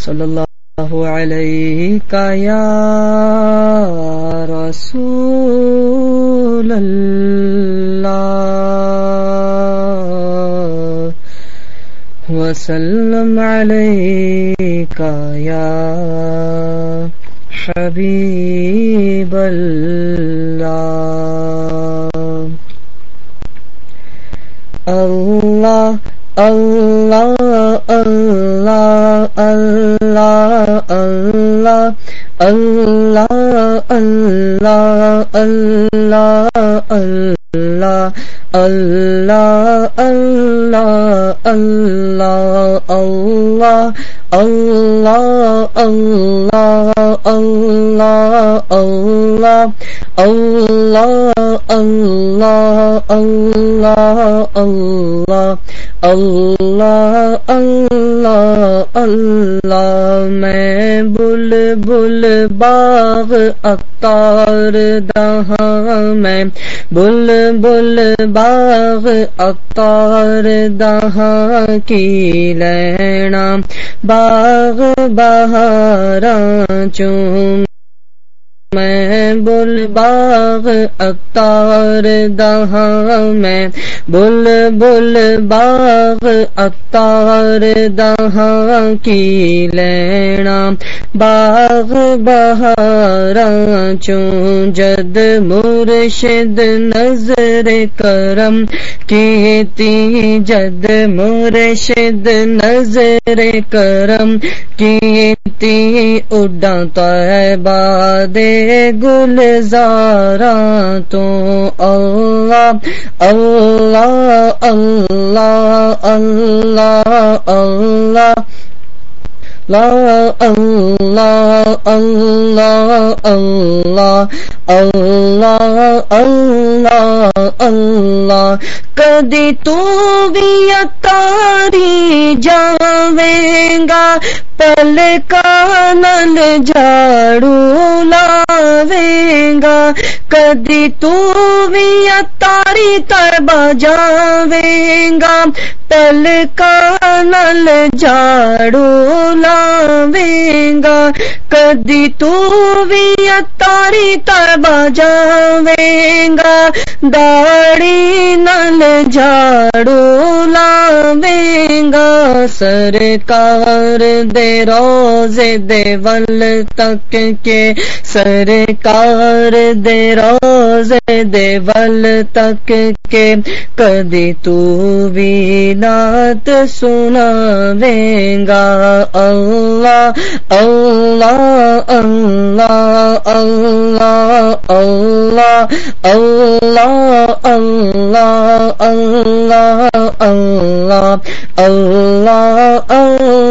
صلی اللہ علیہ کا یا رسول اللہ وسلم علیہ یا حبیب اللہ اللہ اللہ اللہ اللہ اللہ اللہ اللہ اللہ اللہ اللہ اللہ اللہ اللہ اللہ اللہ اللہ اللہ اللہ اللہ اللہ اللہ اللہ اللہ، میں بل بل باغ اتار دہاں، میں بل بل باغ اتار دہاں کی لینا، باغ بہاراں چون میں بل باغ باغ اتار دہاں میں، بل بل باغ اتار دہاں کی لینا۔ باغ بہارا چوں جد مرشد نظر کرم۔ کیتی جد مرشد نظر کرم۔ کیتی اڈا تو دے گلزارا تو اللہ اللہ اللہ اللہ اللہ، لا، اللہ اللہ اللہ اللہ اللہ اللہ، کدی تو بھی اتاری جاویں گا پل کانل جھاڑو لاویں گا کدی تو بھی اتاری تر بجاویں گا پل کانل جھاڑو لاویں گا کدی تو بھی اتاری تر بجاویں گا داڑی نل جھاڑو لاویں گا سرکار دے روزے دے ول تک کے سرکار دے روزے دے ول تک کے کدی تو بھی نات سنا گا اللہ اللہ اللہ اللہ اللہ اللہ اللہ اللہ اللہ اللہ اللہ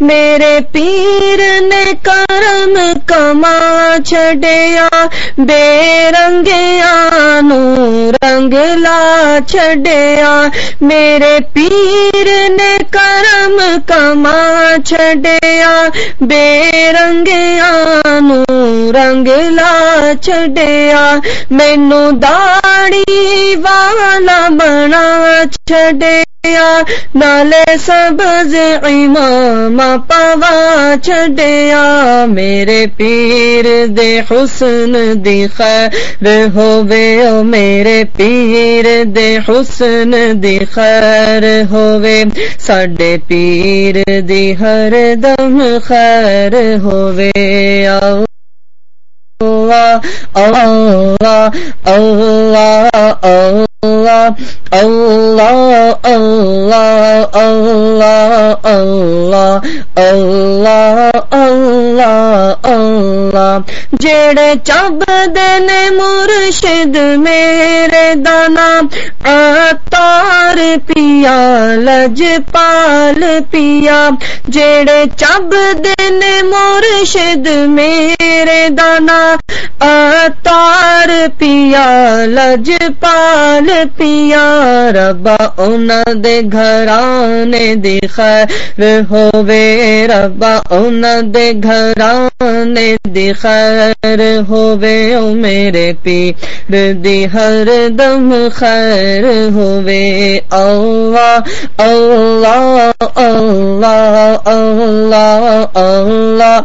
میرے پیر نے کرم کما چھڈیا بے رنگیا نو رنگ لا چھڈیا میرے پیر نے کرم کما چھڈیا بے رنگیا نو رنگ لا چھڈیا مینو داڑی والا بنا چھڈیا نالے سبز امام پوا چھڈیا میرے پیر دے حسن دی خیر ہووے او میرے پیر دے حسن دی خیر ہووے ساڈے پیر دی ہر دم خیر ہووے آؤ اللہ اللہ اللہ اللہ اللہ اللہ اللہ اللہ اللہ جڑے چب دن مرشد میرے دانا تار پیا، لج پال پیا۔ جڑے چب دے مرشد میرے دانا اتار پیا، لج پال پیا۔ ربا ان دے گھرانے دی خیر ہووے۔ ربا ان دے گھرانے دی خیر ہووے او میرے پیر دی ہر دم خیر ہووے اللہ اللہ اللہ۔ اللہ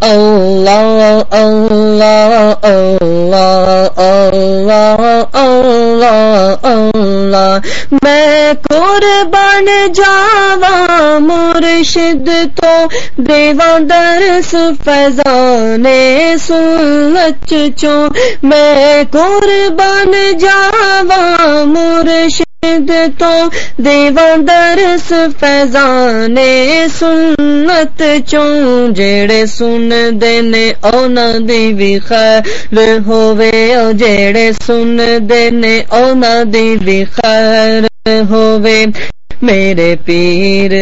اللہ اللہ اللہ اللہ اللہ۔ اللہ، میں قربان جاوا مرشد تو دیواں درس فیضان سنت چو میں قربان جاوا مرشد تو دیواں درس فیضان سنت چوں جیڑے سن دینے اونا دی بھی خیر ہووے او جیڑے سن دینے اونا دی بھی خیر ہووے میرے پیر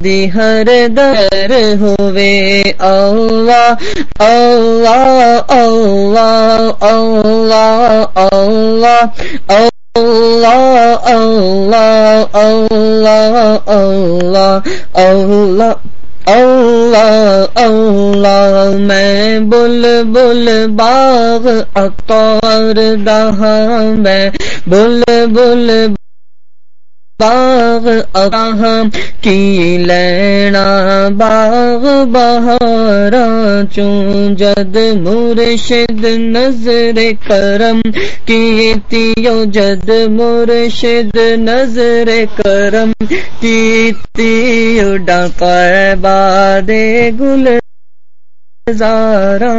دی ہر در ہووے اللہ اللہ اللہ اللہ اللہ اللہ اللہ اللہ اللہ اللہ اللہ اللہ میں بل بل باغ اطار دہاں میں بل بل باغ اہم کی لینا باغ بہارا چون جد مرشد نظر کرم کی تیو جد مرشد نظر کرم کی تیو باد گل زارا